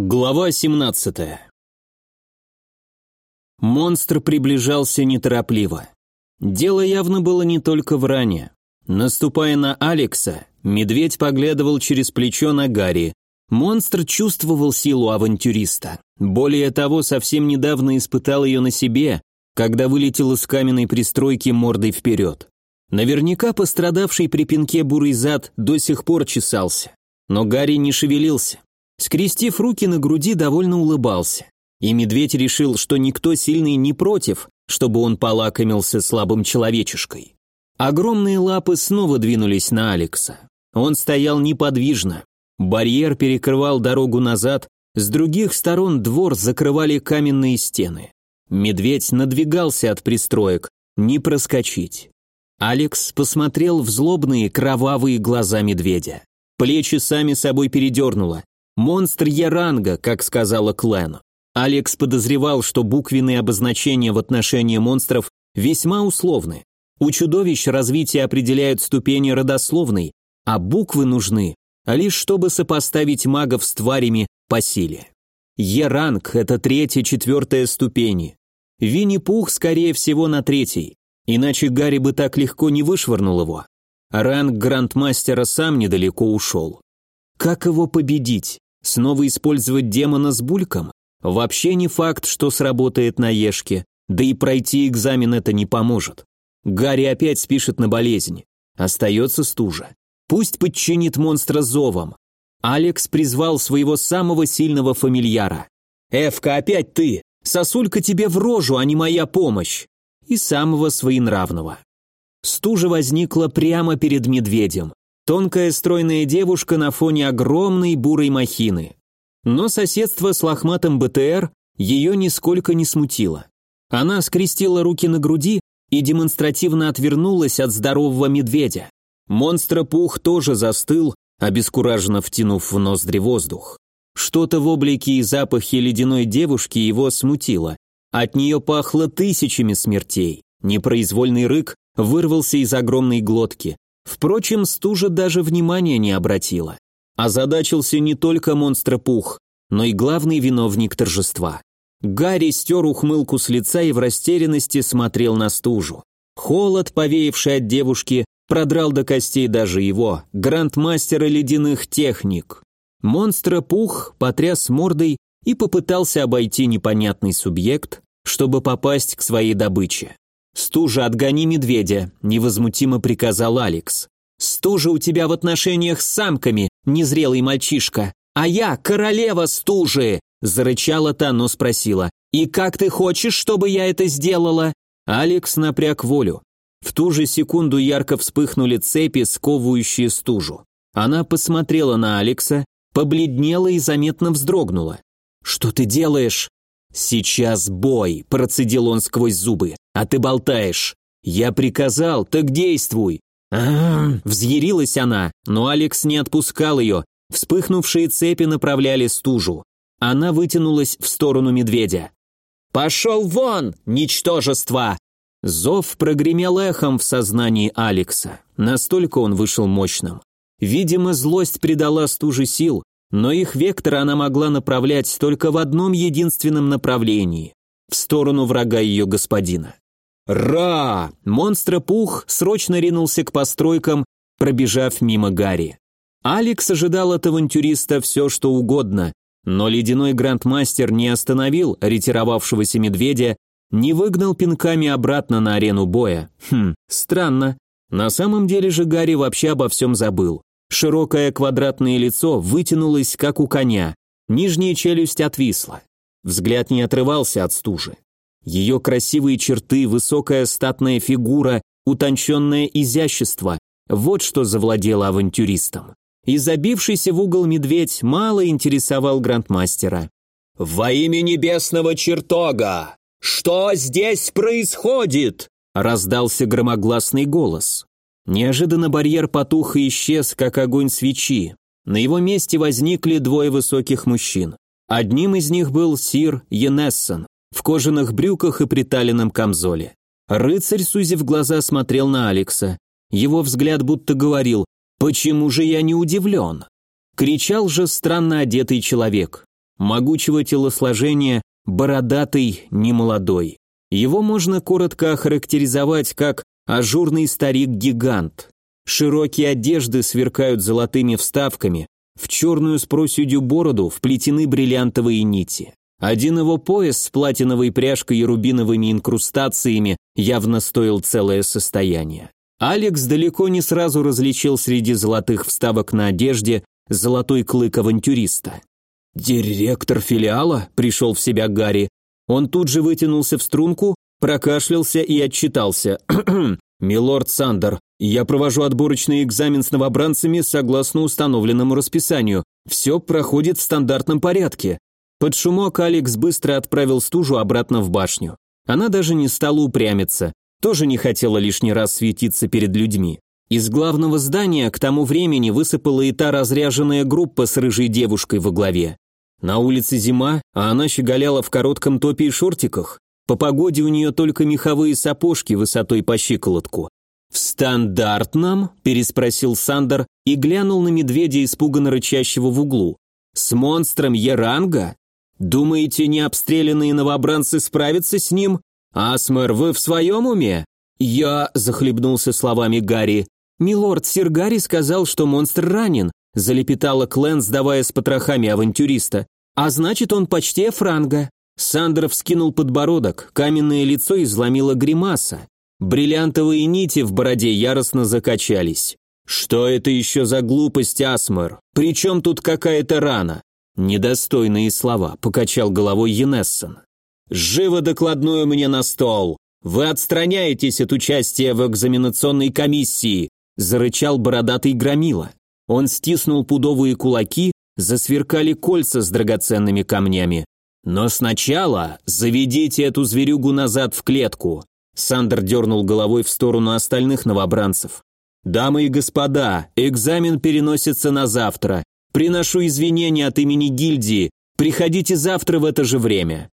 Глава 17 Монстр приближался неторопливо. Дело явно было не только в ране. Наступая на Алекса, медведь поглядывал через плечо на Гарри. Монстр чувствовал силу авантюриста. Более того, совсем недавно испытал ее на себе, когда вылетел из каменной пристройки мордой вперед. Наверняка пострадавший при пинке бурый зад до сих пор чесался. Но Гарри не шевелился. Скрестив руки на груди, довольно улыбался. И медведь решил, что никто сильный не против, чтобы он полакомился слабым человечешкой. Огромные лапы снова двинулись на Алекса. Он стоял неподвижно. Барьер перекрывал дорогу назад, с других сторон двор закрывали каменные стены. Медведь надвигался от пристроек, не проскочить. Алекс посмотрел в злобные кровавые глаза медведя. Плечи сами собой передернуло. Монстр Яранга, как сказала Клен. Алекс подозревал, что буквенные обозначения в отношении монстров весьма условны. У чудовищ развитие определяют ступени родословной, а буквы нужны лишь чтобы сопоставить магов с тварями по силе. Е-ранг – это третья-четвертая ступени. Винни-Пух, скорее всего, на третьей, иначе Гарри бы так легко не вышвырнул его. Ранг грандмастера сам недалеко ушел. Как его победить? Снова использовать демона с бульком? Вообще не факт, что сработает на Ешке, да и пройти экзамен это не поможет. Гарри опять спишет на болезнь. Остается стужа. Пусть подчинит монстра зовом. Алекс призвал своего самого сильного фамильяра. «Эвка, опять ты! Сосулька тебе в рожу, а не моя помощь!» И самого своенравного. Стужа возникла прямо перед медведем. Тонкая стройная девушка на фоне огромной бурой махины. Но соседство с лохматым БТР ее нисколько не смутило. Она скрестила руки на груди и демонстративно отвернулась от здорового медведя. Монстра Пух тоже застыл, обескураженно втянув в ноздри воздух. Что-то в облике и запахе ледяной девушки его смутило. От нее пахло тысячами смертей. Непроизвольный рык вырвался из огромной глотки. Впрочем, стужа даже внимания не обратила. Озадачился не только монстр-пух, но и главный виновник торжества. Гарри стер ухмылку с лица и в растерянности смотрел на стужу. Холод, повеявший от девушки, продрал до костей даже его, грандмастера ледяных техник. Монстра-пух потряс мордой и попытался обойти непонятный субъект, чтобы попасть к своей добыче. «Стужа, отгони медведя», – невозмутимо приказал Алекс. «Стужа у тебя в отношениях с самками, незрелый мальчишка. А я королева стужи!» – зарычала та, но спросила. «И как ты хочешь, чтобы я это сделала?» Алекс напряг волю. В ту же секунду ярко вспыхнули цепи, сковывающие стужу. Она посмотрела на Алекса, побледнела и заметно вздрогнула. «Что ты делаешь?» «Сейчас бой», – процедил он сквозь зубы. «А ты болтаешь». «Я приказал, так действуй». А взъярилась она, но Алекс не отпускал ее. Вспыхнувшие цепи направляли стужу. Она вытянулась в сторону медведя. «Пошел вон, ничтожество!» Зов прогремел эхом в сознании Алекса. Настолько он вышел мощным. Видимо, злость придала стуже сил, но их вектор она могла направлять только в одном единственном направлении – в сторону врага ее господина. «Ра!» Монстра Пух срочно ринулся к постройкам, пробежав мимо Гарри. Алекс ожидал от авантюриста все, что угодно, но ледяной грандмастер не остановил ретировавшегося медведя, не выгнал пинками обратно на арену боя. Хм, странно. На самом деле же Гарри вообще обо всем забыл. Широкое квадратное лицо вытянулось, как у коня. Нижняя челюсть отвисла. Взгляд не отрывался от стужи. Ее красивые черты, высокая статная фигура, утонченное изящество – вот что завладело авантюристом. И забившийся в угол медведь мало интересовал грандмастера. «Во имя небесного чертога! Что здесь происходит?» – раздался громогласный голос. Неожиданно барьер потух и исчез, как огонь свечи. На его месте возникли двое высоких мужчин. Одним из них был сир Енессон в кожаных брюках и приталенном камзоле. Рыцарь, сузив глаза, смотрел на Алекса. Его взгляд будто говорил «Почему же я не удивлен?» Кричал же странно одетый человек. могучего телосложения, бородатый, немолодой. Его можно коротко охарактеризовать как ажурный старик-гигант. Широкие одежды сверкают золотыми вставками, в черную с проседью бороду вплетены бриллиантовые нити. Один его пояс с платиновой пряжкой и рубиновыми инкрустациями явно стоил целое состояние. Алекс далеко не сразу различил среди золотых вставок на одежде золотой клык авантюриста. «Директор филиала?» – пришел в себя Гарри. Он тут же вытянулся в струнку, прокашлялся и отчитался. «Милорд Сандер, я провожу отборочный экзамен с новобранцами согласно установленному расписанию. Все проходит в стандартном порядке». Под шумок Алекс быстро отправил стужу обратно в башню. Она даже не стала упрямиться, тоже не хотела лишний раз светиться перед людьми. Из главного здания к тому времени высыпала и та разряженная группа с рыжей девушкой во главе. На улице зима, а она щеголяла в коротком топе и шортиках. По погоде у нее только меховые сапожки высотой по щиколотку. «В стандартном?» – переспросил Сандер и глянул на медведя, испуганно рычащего в углу. «С монстром Еранга? Думаете, необстрелянные новобранцы справятся с ним? Асмер, вы в своем уме?» «Я...» – захлебнулся словами Гарри. «Милорд, сир Гарри сказал, что монстр ранен залепетала Клен, сдавая с потрохами авантюриста. «А значит, он почти франга». Сандер вскинул подбородок, каменное лицо изломило гримаса. Бриллиантовые нити в бороде яростно закачались. «Что это еще за глупость, Асмер? Причем тут какая-то рана?» «Недостойные слова», — покачал головой Енессон. «Живо докладную мне на стол! Вы отстраняетесь от участия в экзаменационной комиссии!» — зарычал бородатый громила. Он стиснул пудовые кулаки, засверкали кольца с драгоценными камнями. «Но сначала заведите эту зверюгу назад в клетку», Сандер дернул головой в сторону остальных новобранцев. «Дамы и господа, экзамен переносится на завтра. Приношу извинения от имени гильдии. Приходите завтра в это же время».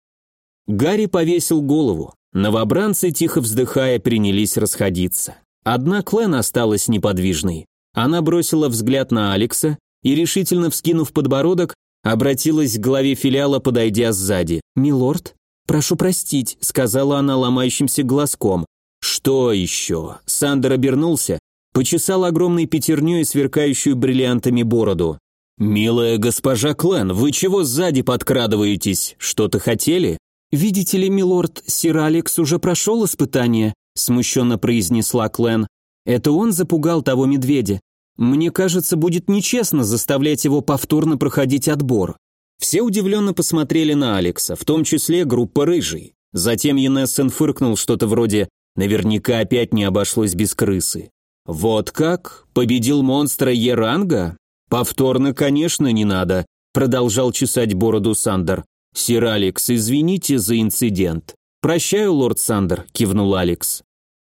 Гарри повесил голову. Новобранцы, тихо вздыхая, принялись расходиться. Одна Клен осталась неподвижной. Она бросила взгляд на Алекса и, решительно вскинув подбородок, обратилась к главе филиала, подойдя сзади. «Милорд, прошу простить», — сказала она ломающимся глазком. «Что еще?» Сандер обернулся, почесал огромной пятерней сверкающую бриллиантами бороду. «Милая госпожа Клен, вы чего сзади подкрадываетесь? Что-то хотели?» «Видите ли, милорд, сир Алекс уже прошел испытание», смущенно произнесла Клен. Это он запугал того медведя. Мне кажется, будет нечестно заставлять его повторно проходить отбор. Все удивленно посмотрели на Алекса, в том числе группа рыжий. Затем Енессен фыркнул что-то вроде «наверняка опять не обошлось без крысы». «Вот как? Победил монстра Еранга?» «Повторно, конечно, не надо», — продолжал чесать бороду Сандер. «Сир Алекс, извините за инцидент». «Прощаю, лорд Сандер», — кивнул Алекс.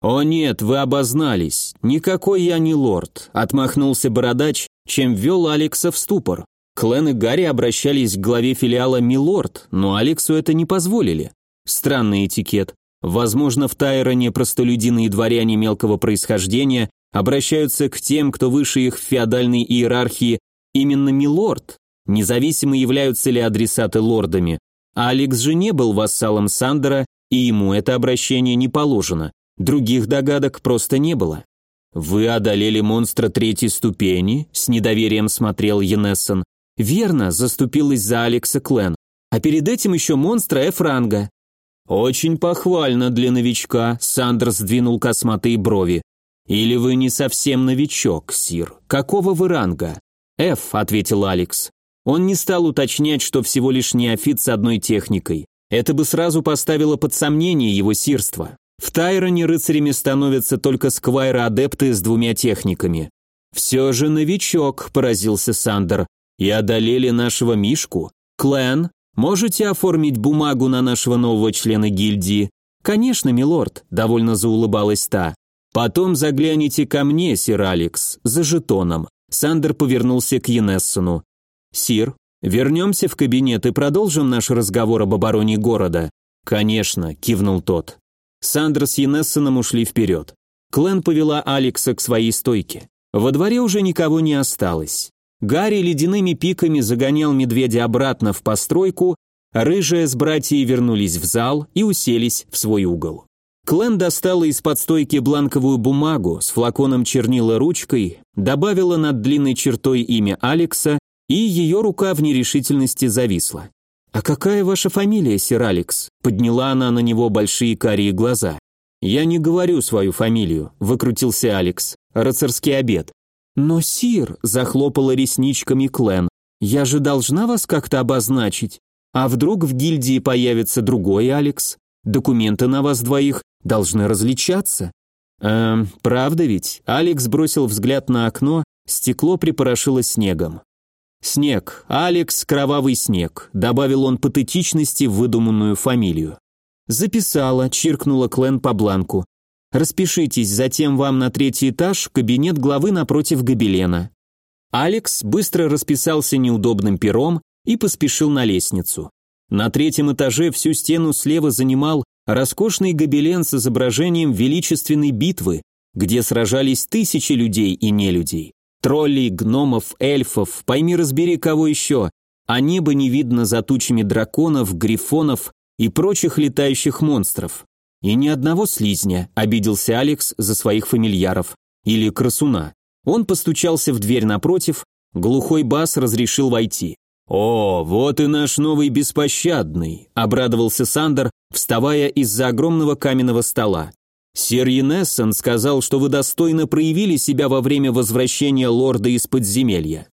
«О нет, вы обознались. Никакой я не лорд», — отмахнулся бородач, чем ввел Алекса в ступор. Клен и Гарри обращались к главе филиала «Милорд», но Алексу это не позволили. Странный этикет. Возможно, в Тайроне простолюдины и дворяне мелкого происхождения обращаются к тем, кто выше их в феодальной иерархии, именно «Милорд», независимо являются ли адресаты лордами. Алекс же не был вассалом Сандера, и ему это обращение не положено. Других догадок просто не было. «Вы одолели монстра третьей ступени?» – с недоверием смотрел Енессен. «Верно», – заступилась за Алекса Клен. «А перед этим еще монстра F-ранга». «Очень похвально для новичка», – Сандер сдвинул косматые брови. «Или вы не совсем новичок, Сир? Какого вы ранга?» «F», – ответил Алекс. Он не стал уточнять, что всего лишь неофит с одной техникой. Это бы сразу поставило под сомнение его сирство. В Тайроне рыцарями становятся только сквайры-адепты с двумя техниками. «Все же новичок», – поразился Сандер, – «и одолели нашего Мишку. Клен, можете оформить бумагу на нашего нового члена гильдии?» «Конечно, милорд», – довольно заулыбалась та. «Потом загляните ко мне, сир Алекс, за жетоном». Сандер повернулся к Енессону. «Сир, вернемся в кабинет и продолжим наш разговор об обороне города». «Конечно», – кивнул тот. Сандра с Енессоном ушли вперед. Клен повела Алекса к своей стойке. Во дворе уже никого не осталось. Гарри ледяными пиками загонял медведя обратно в постройку, рыжая с братьей вернулись в зал и уселись в свой угол. Клен достала из-под стойки бланковую бумагу с флаконом чернила ручкой, добавила над длинной чертой имя Алекса, и ее рука в нерешительности зависла. «А какая ваша фамилия, сир Алекс?» Подняла она на него большие карие глаза. «Я не говорю свою фамилию», – выкрутился Алекс. «Рыцарский обед». «Но, сир», – захлопала ресничками Клен, – «я же должна вас как-то обозначить. А вдруг в гильдии появится другой Алекс? Документы на вас двоих должны различаться». «Эм, правда ведь?» Алекс бросил взгляд на окно, стекло припорошило снегом. «Снег, Алекс Кровавый Снег», добавил он патетичности в выдуманную фамилию. Записала, чиркнула Клен по бланку. Распишитесь, затем вам на третий этаж, кабинет главы напротив гобелена. Алекс быстро расписался неудобным пером и поспешил на лестницу. На третьем этаже всю стену слева занимал роскошный гобелен с изображением величественной битвы, где сражались тысячи людей и нелюдей. Троллей, гномов, эльфов, пойми разбери кого еще, а небо не видно за тучами драконов, грифонов и прочих летающих монстров. И ни одного слизня, обиделся Алекс за своих фамильяров. Или красуна. Он постучался в дверь напротив, глухой бас разрешил войти. «О, вот и наш новый беспощадный», – обрадовался Сандер, вставая из-за огромного каменного стола. Сир Енессон сказал, что вы достойно проявили себя во время возвращения лорда из подземелья.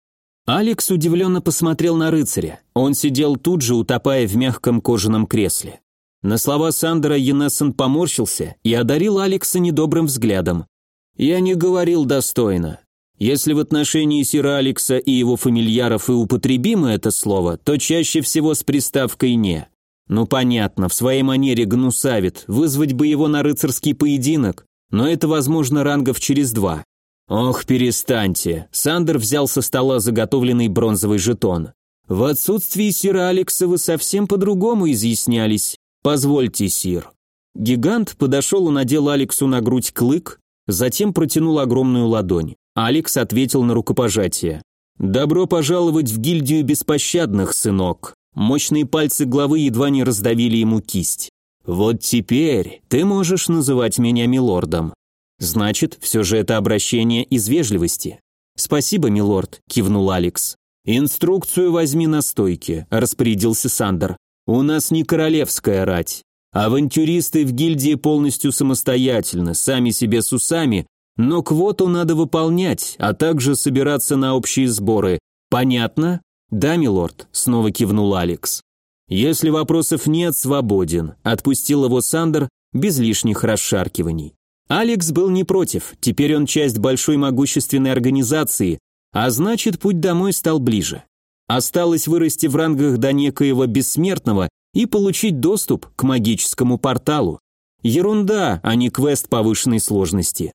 Алекс удивленно посмотрел на рыцаря. Он сидел тут же, утопая в мягком кожаном кресле. На слова Сандера Енессон поморщился и одарил Алекса недобрым взглядом. «Я не говорил достойно. Если в отношении Сира Алекса и его фамильяров и употребимо это слово, то чаще всего с приставкой «не». Ну понятно, в своей манере гнусавит, вызвать бы его на рыцарский поединок, но это возможно рангов через два. Ох, перестаньте. Сандер взял со стола заготовленный бронзовый жетон. В отсутствии сира Алекса вы совсем по-другому изъяснялись. Позвольте, сир. Гигант подошел и надел Алексу на грудь клык, затем протянул огромную ладонь. Алекс ответил на рукопожатие. «Добро пожаловать в гильдию беспощадных, сынок. Мощные пальцы главы едва не раздавили ему кисть. «Вот теперь ты можешь называть меня милордом». Значит, все же это обращение из вежливости. «Спасибо, милорд», – кивнул Алекс. «Инструкцию возьми на стойке», – распорядился Сандер. «У нас не королевская рать. Авантюристы в гильдии полностью самостоятельны, сами себе с усами, но квоту надо выполнять, а также собираться на общие сборы. Понятно?» «Да, милорд», — снова кивнул Алекс. «Если вопросов нет, свободен», — отпустил его Сандер без лишних расшаркиваний. Алекс был не против, теперь он часть большой могущественной организации, а значит, путь домой стал ближе. Осталось вырасти в рангах до некоего бессмертного и получить доступ к магическому порталу. Ерунда, а не квест повышенной сложности.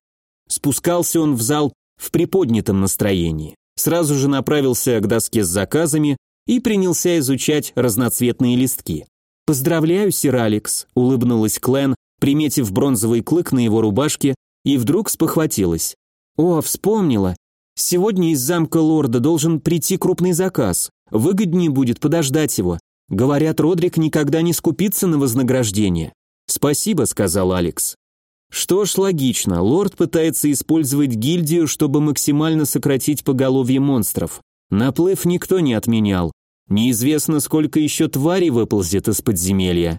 Спускался он в зал в приподнятом настроении сразу же направился к доске с заказами и принялся изучать разноцветные листки. «Поздравляю, сир Алекс», — улыбнулась Клен, приметив бронзовый клык на его рубашке, и вдруг спохватилась. «О, вспомнила. Сегодня из замка лорда должен прийти крупный заказ. Выгоднее будет подождать его. Говорят, Родрик никогда не скупится на вознаграждение». «Спасибо», — сказал Алекс. Что ж, логично, лорд пытается использовать гильдию, чтобы максимально сократить поголовье монстров. Наплыв никто не отменял. Неизвестно, сколько еще тварей выползет из подземелья.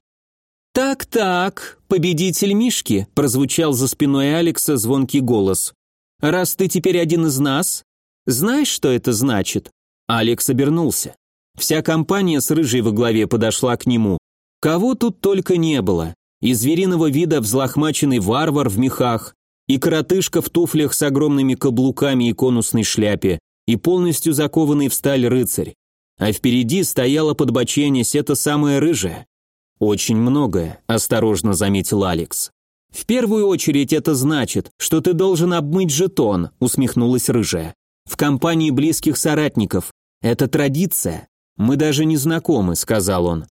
«Так-так, победитель Мишки», – прозвучал за спиной Алекса звонкий голос. «Раз ты теперь один из нас, знаешь, что это значит?» Алекс обернулся. Вся компания с рыжей во главе подошла к нему. Кого тут только не было и звериного вида взлохмаченный варвар в мехах, и коротышка в туфлях с огромными каблуками и конусной шляпе, и полностью закованный в сталь рыцарь. А впереди стояла подбоченясь это самое рыжее. «Очень многое», – осторожно заметил Алекс. «В первую очередь это значит, что ты должен обмыть жетон», – усмехнулась рыжая. «В компании близких соратников. Это традиция. Мы даже не знакомы», – сказал он.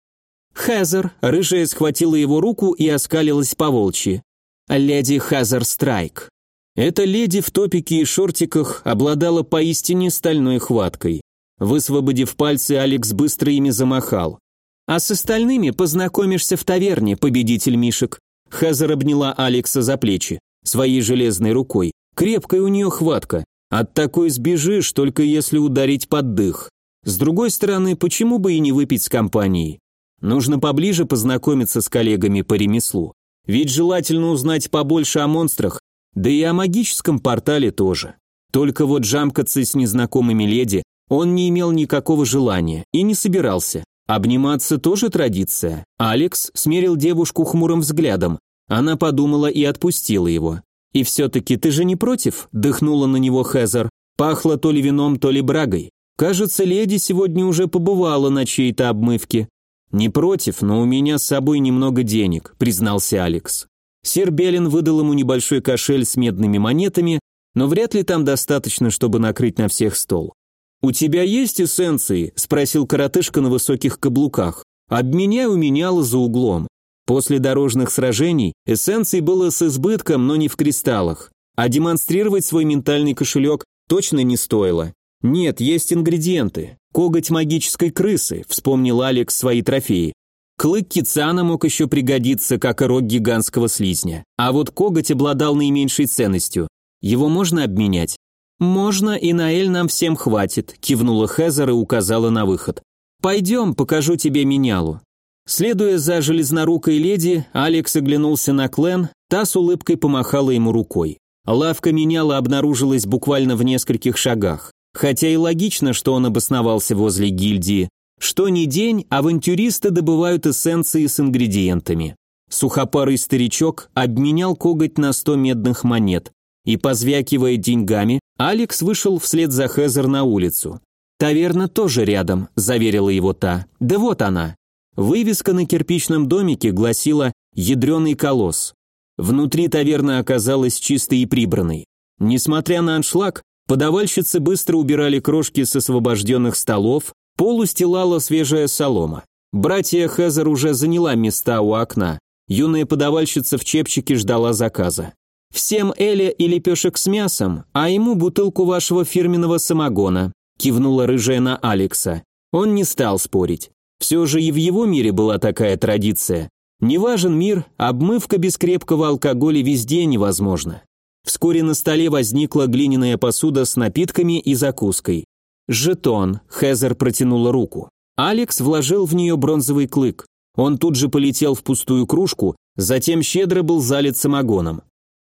Хезер, рыжая схватила его руку и оскалилась по волчьи. Леди Хезер Страйк. Эта леди в топике и шортиках обладала поистине стальной хваткой. Высвободив пальцы, Алекс быстро ими замахал. «А с остальными познакомишься в таверне, победитель Мишек». Хазар обняла Алекса за плечи, своей железной рукой. Крепкая у нее хватка. От такой сбежишь, только если ударить под дых. С другой стороны, почему бы и не выпить с компанией? Нужно поближе познакомиться с коллегами по ремеслу. Ведь желательно узнать побольше о монстрах, да и о магическом портале тоже. Только вот жамкаться с незнакомыми леди он не имел никакого желания и не собирался. Обниматься тоже традиция. Алекс смерил девушку хмурым взглядом. Она подумала и отпустила его. «И все-таки ты же не против?» – дыхнула на него Хезер. Пахло то ли вином, то ли брагой. Кажется, леди сегодня уже побывала на чьей-то обмывке. «Не против, но у меня с собой немного денег», – признался Алекс. Сир Белин выдал ему небольшой кошель с медными монетами, но вряд ли там достаточно, чтобы накрыть на всех стол. «У тебя есть эссенции?» – спросил коротышка на высоких каблуках. «Обменяй у меня за углом». После дорожных сражений эссенций было с избытком, но не в кристаллах, а демонстрировать свой ментальный кошелек точно не стоило. Нет, есть ингредиенты. Коготь магической крысы, вспомнил Алекс свои трофеи. Клык Кицана мог еще пригодиться, как и рог гигантского слизня. А вот коготь обладал наименьшей ценностью. Его можно обменять? «Можно, и на Эль нам всем хватит», – кивнула Хезер и указала на выход. «Пойдем, покажу тебе менялу». Следуя за железнорукой леди, Алекс оглянулся на Клен, та с улыбкой помахала ему рукой. Лавка меняла обнаружилась буквально в нескольких шагах. Хотя и логично, что он обосновался возле гильдии. Что ни день, авантюристы добывают эссенции с ингредиентами. Сухопарый старичок обменял коготь на сто медных монет, и, позвякивая деньгами, Алекс вышел вслед за Хезер на улицу. «Таверна тоже рядом», – заверила его та. «Да вот она». Вывеска на кирпичном домике гласила «Ядреный колосс». Внутри таверна оказалась чистой и прибранной. Несмотря на аншлаг, подавальщицы быстро убирали крошки с освобожденных столов, пол устилала свежая солома. Братья Хезер уже заняла места у окна. Юная подавальщица в чепчике ждала заказа. «Всем Эля и лепешек с мясом, а ему бутылку вашего фирменного самогона», кивнула рыжая на Алекса. Он не стал спорить. Все же и в его мире была такая традиция. Не важен мир, обмывка без крепкого алкоголя везде невозможна. Вскоре на столе возникла глиняная посуда с напитками и закуской. «Жетон», — Хезер протянула руку. Алекс вложил в нее бронзовый клык. Он тут же полетел в пустую кружку, затем щедро был залит самогоном.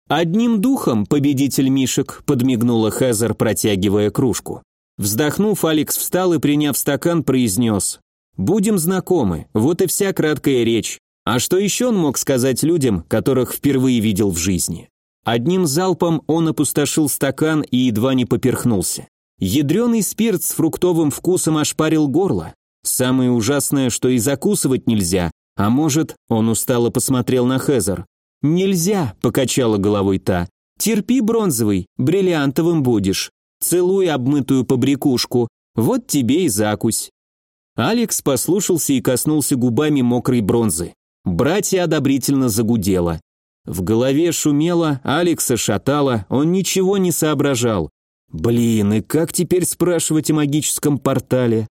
«Одним духом, победитель Мишек», – подмигнула Хезер, протягивая кружку. Вздохнув, Алекс встал и, приняв стакан, произнес «Будем знакомы, вот и вся краткая речь. А что еще он мог сказать людям, которых впервые видел в жизни?» Одним залпом он опустошил стакан и едва не поперхнулся. Ядреный спирт с фруктовым вкусом ошпарил горло. Самое ужасное, что и закусывать нельзя, а может, он устало посмотрел на Хезер. «Нельзя», — покачала головой та. «Терпи, бронзовый, бриллиантовым будешь. Целуй обмытую побрякушку, вот тебе и закусь». Алекс послушался и коснулся губами мокрой бронзы. Братья одобрительно загудело. В голове шумело, Алекса шатало, он ничего не соображал. Блин, и как теперь спрашивать о магическом портале?